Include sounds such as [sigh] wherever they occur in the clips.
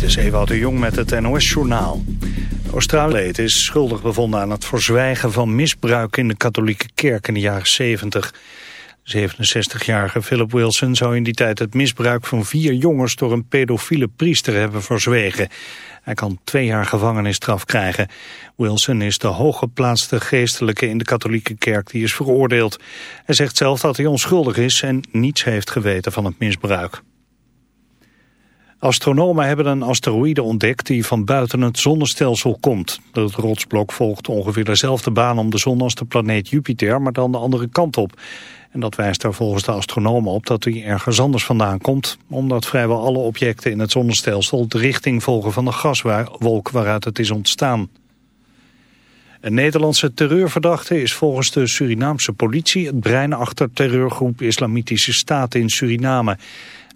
Dit is Ewout de Jong met het NOS-journaal. Australië is schuldig bevonden aan het verzwijgen van misbruik in de katholieke kerk in de jaren 70. 67-jarige Philip Wilson zou in die tijd het misbruik van vier jongens door een pedofiele priester hebben verzwegen. Hij kan twee jaar gevangenisstraf krijgen. Wilson is de hooggeplaatste geestelijke in de katholieke kerk die is veroordeeld. Hij zegt zelf dat hij onschuldig is en niets heeft geweten van het misbruik. Astronomen hebben een asteroïde ontdekt die van buiten het zonnestelsel komt. Het rotsblok volgt ongeveer dezelfde baan om de zon als de planeet Jupiter, maar dan de andere kant op. En dat wijst er volgens de astronomen op dat hij ergens anders vandaan komt, omdat vrijwel alle objecten in het zonnestelsel de richting volgen van de gaswolk waaruit het is ontstaan. Een Nederlandse terreurverdachte is volgens de Surinaamse politie het brein achter terreurgroep Islamitische Staat in Suriname.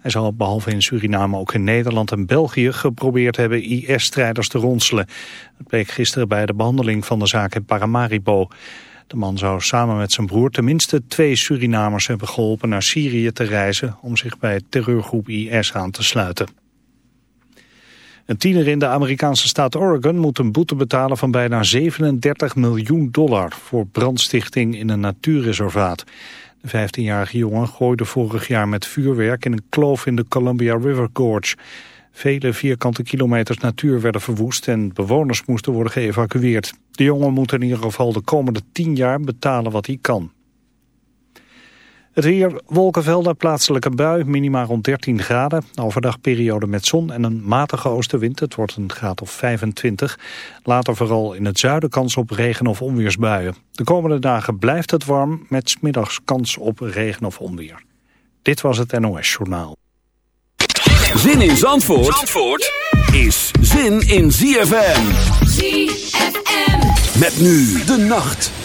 Hij zal behalve in Suriname ook in Nederland en België geprobeerd hebben IS-strijders te ronselen. Dat bleek gisteren bij de behandeling van de zaak in Paramaribo. De man zou samen met zijn broer tenminste twee Surinamers hebben geholpen naar Syrië te reizen om zich bij terreurgroep IS aan te sluiten. Een tiener in de Amerikaanse staat Oregon moet een boete betalen van bijna 37 miljoen dollar voor brandstichting in een natuurreservaat. De 15-jarige jongen gooide vorig jaar met vuurwerk in een kloof in de Columbia River Gorge. Vele vierkante kilometers natuur werden verwoest en bewoners moesten worden geëvacueerd. De jongen moet in ieder geval de komende tien jaar betalen wat hij kan. Het weer, wolkenvelden, plaatselijke bui, minima rond 13 graden. Overdag periode met zon en een matige oostenwind. Het wordt een graad of 25. Later vooral in het zuiden kans op regen- of onweersbuien. De komende dagen blijft het warm met smiddags kans op regen of onweer. Dit was het NOS Journaal. Zin in Zandvoort, Zandvoort is zin in ZFM. ZFM. Met nu de nacht.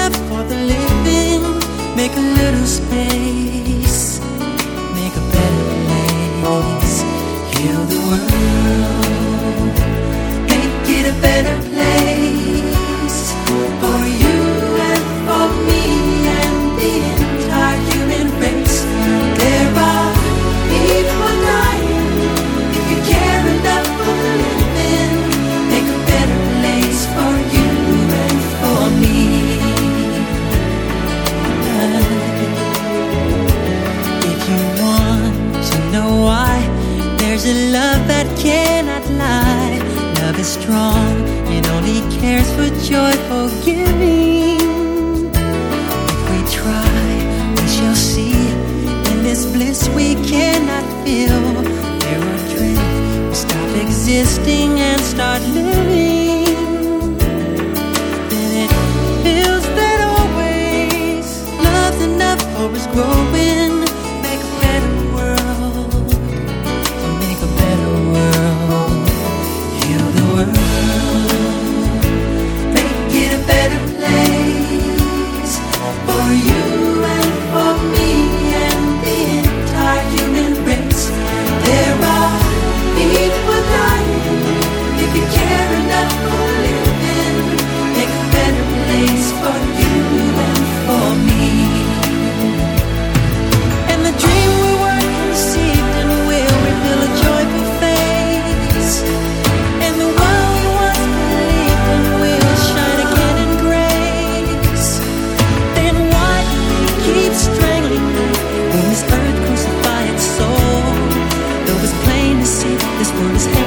was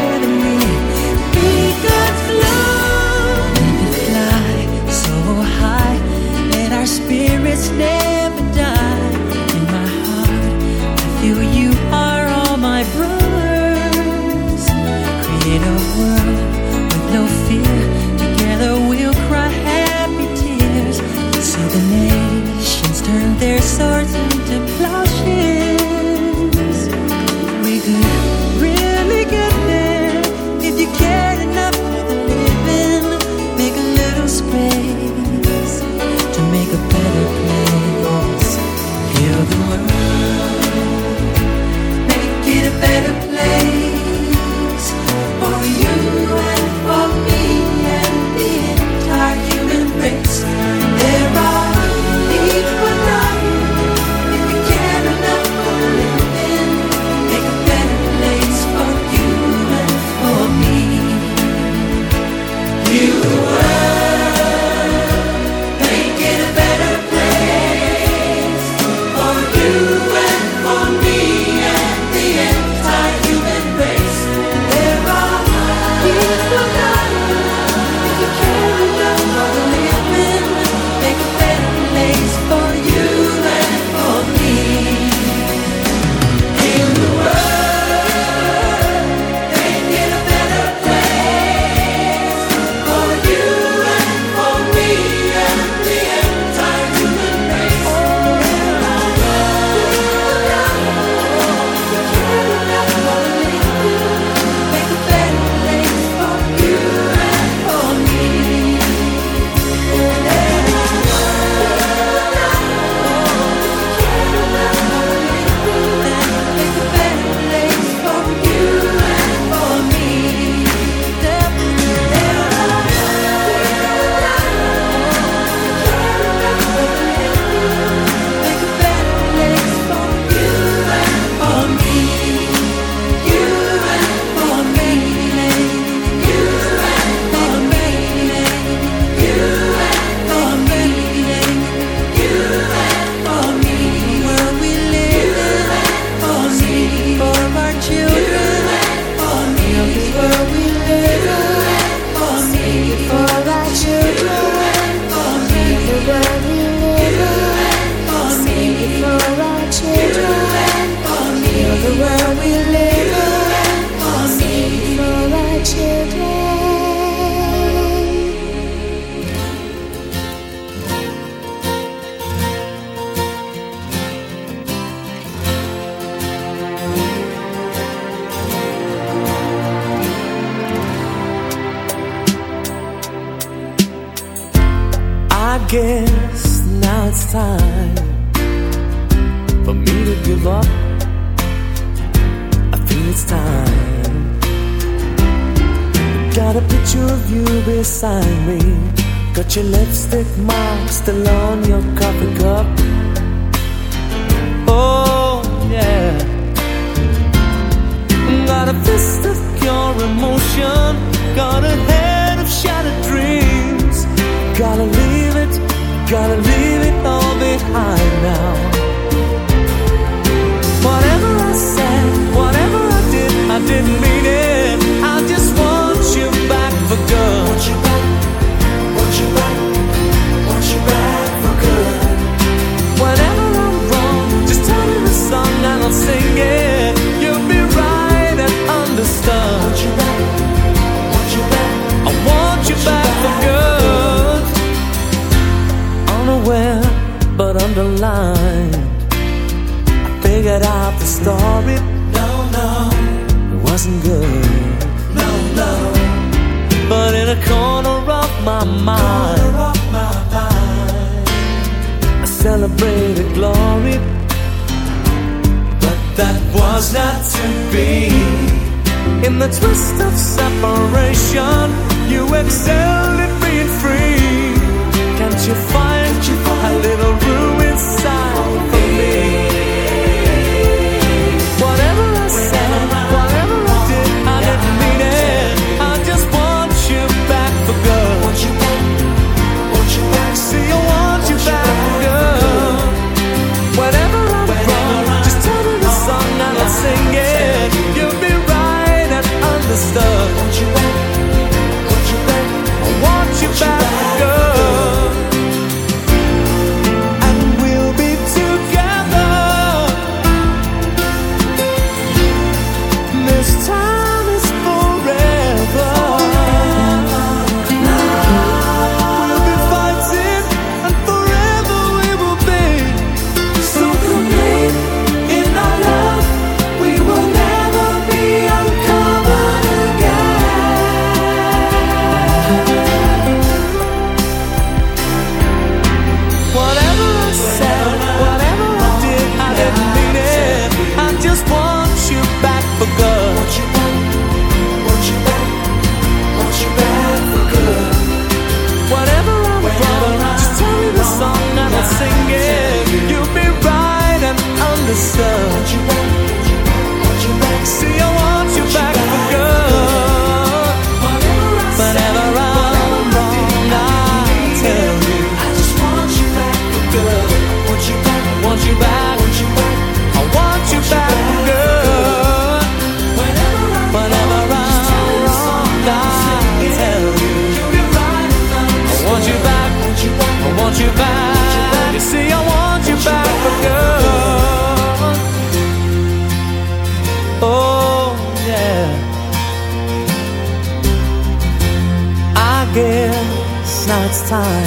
time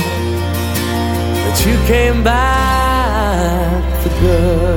that you came back for good.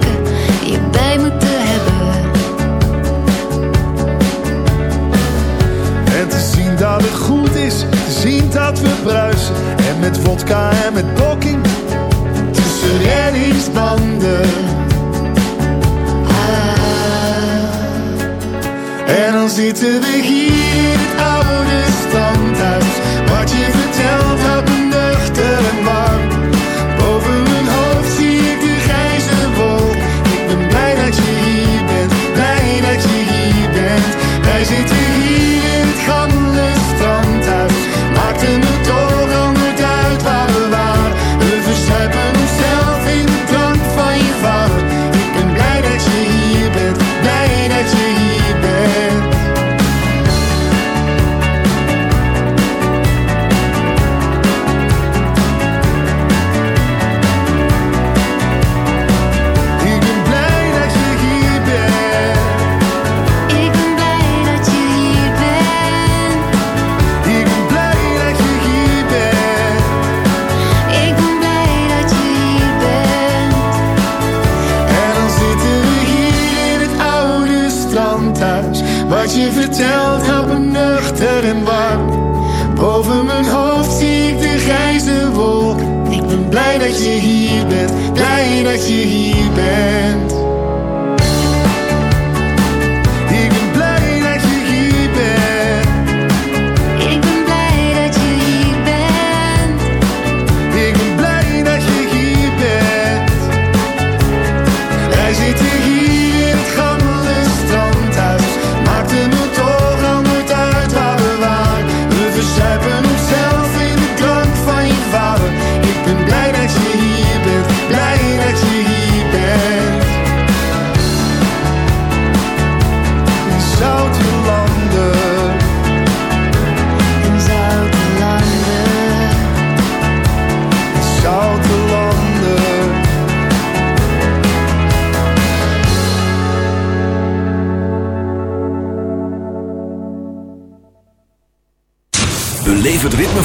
die je bij moeten hebben. En te zien dat het goed is, te zien dat we bruisen. En met vodka en met blokking, tussen reddingsbanden. Ah. En dan zitten we hier in het oude standhuis. Wat je vertelt. you hier bent.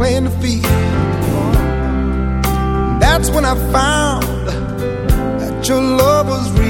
playing the field. That's when I found that your love was real.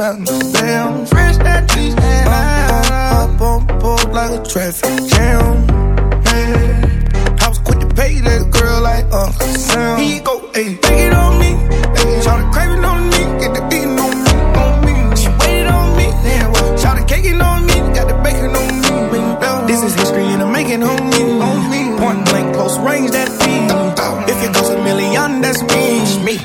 Mountains. Damn, fresh that trees, and I up on board like a traffic jam. Man, I was quick to pay that girl like Uncle Sam. He go, ayy, take it on me. Ayy, shout craving on me, get the beating on me, on me. She waited on me, damn, shout the caking on me, got the bacon on me. This is history and I'm making on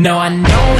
No, I know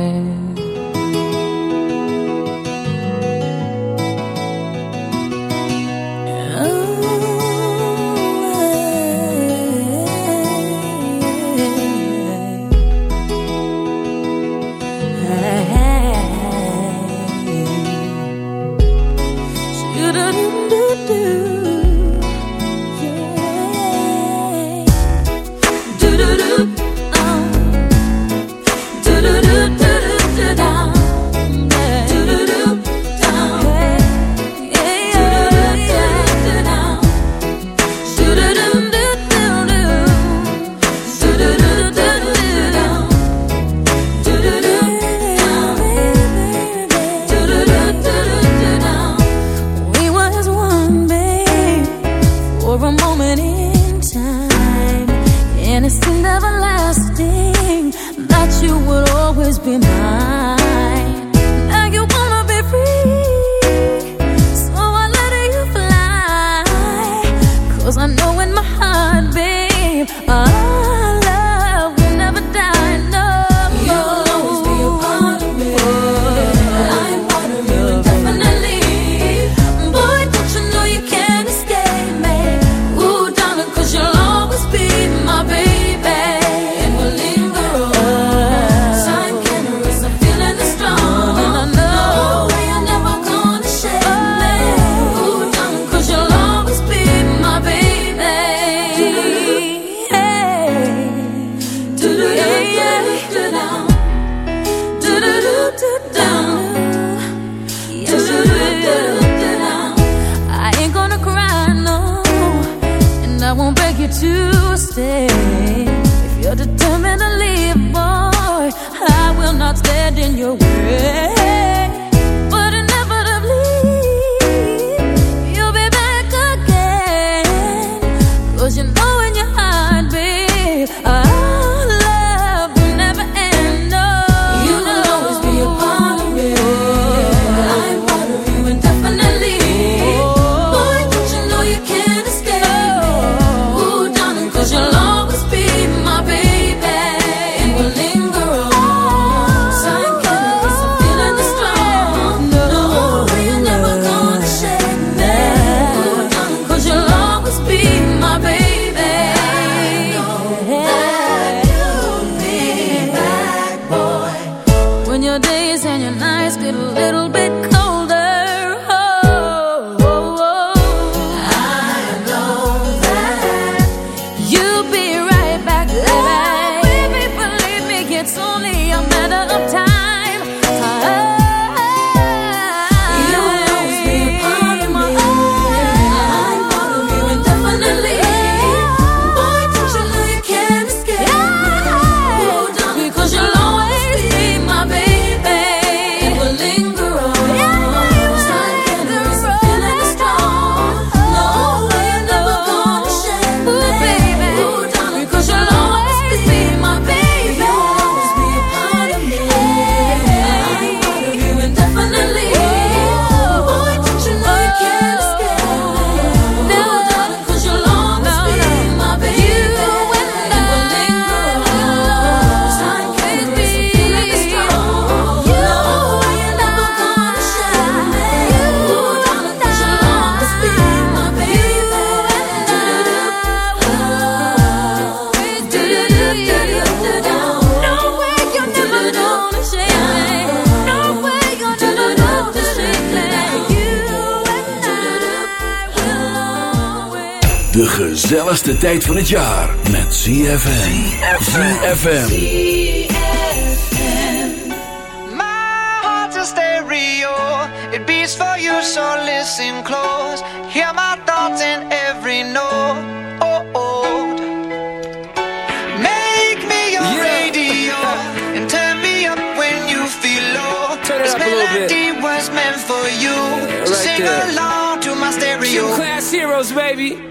lekkerste tijd van het jaar met ZFM. ZFM. My heart's a stereo. It beats for you, so listen close. Hear my thoughts in every note. Oh oh. Make me your radio and turn me up when you feel low. This melody was meant for you. So sing along to my stereo. Gym Class Heroes, baby.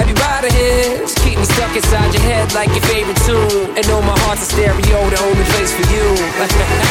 inside your head like your favorite tune. And know my heart's a stereo, the only place for you. [laughs]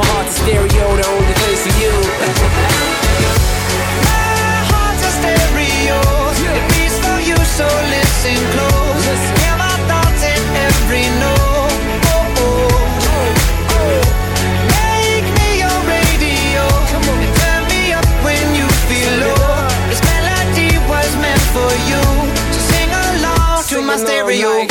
my heart's a stereo, the only place for you. My heart's a stereo. It beats for you, so listen close. Hear my thoughts in every note. Oh, oh. oh, oh. Make me your radio. And turn me up when you feel low. This melody was meant for you. So sing along to my stereo.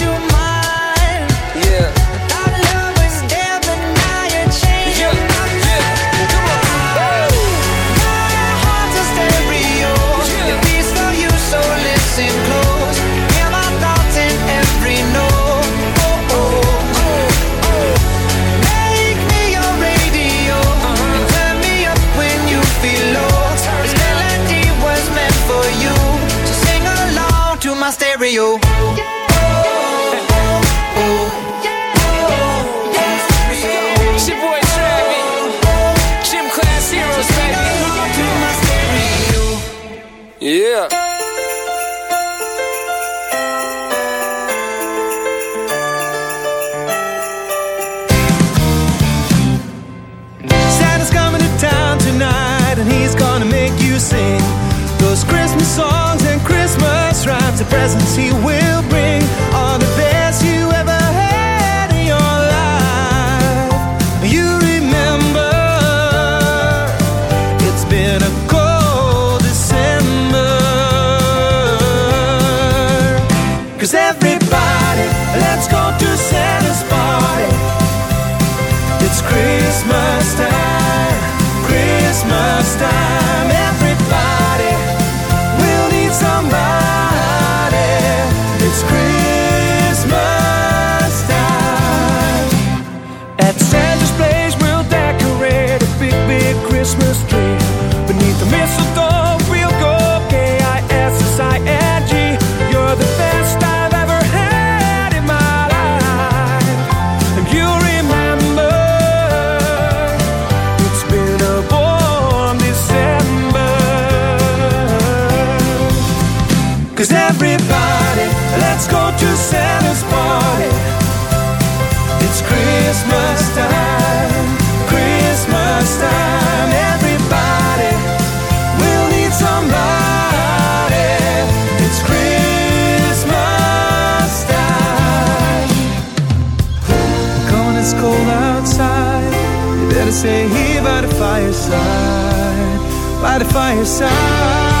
by the fireside.